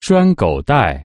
拴狗带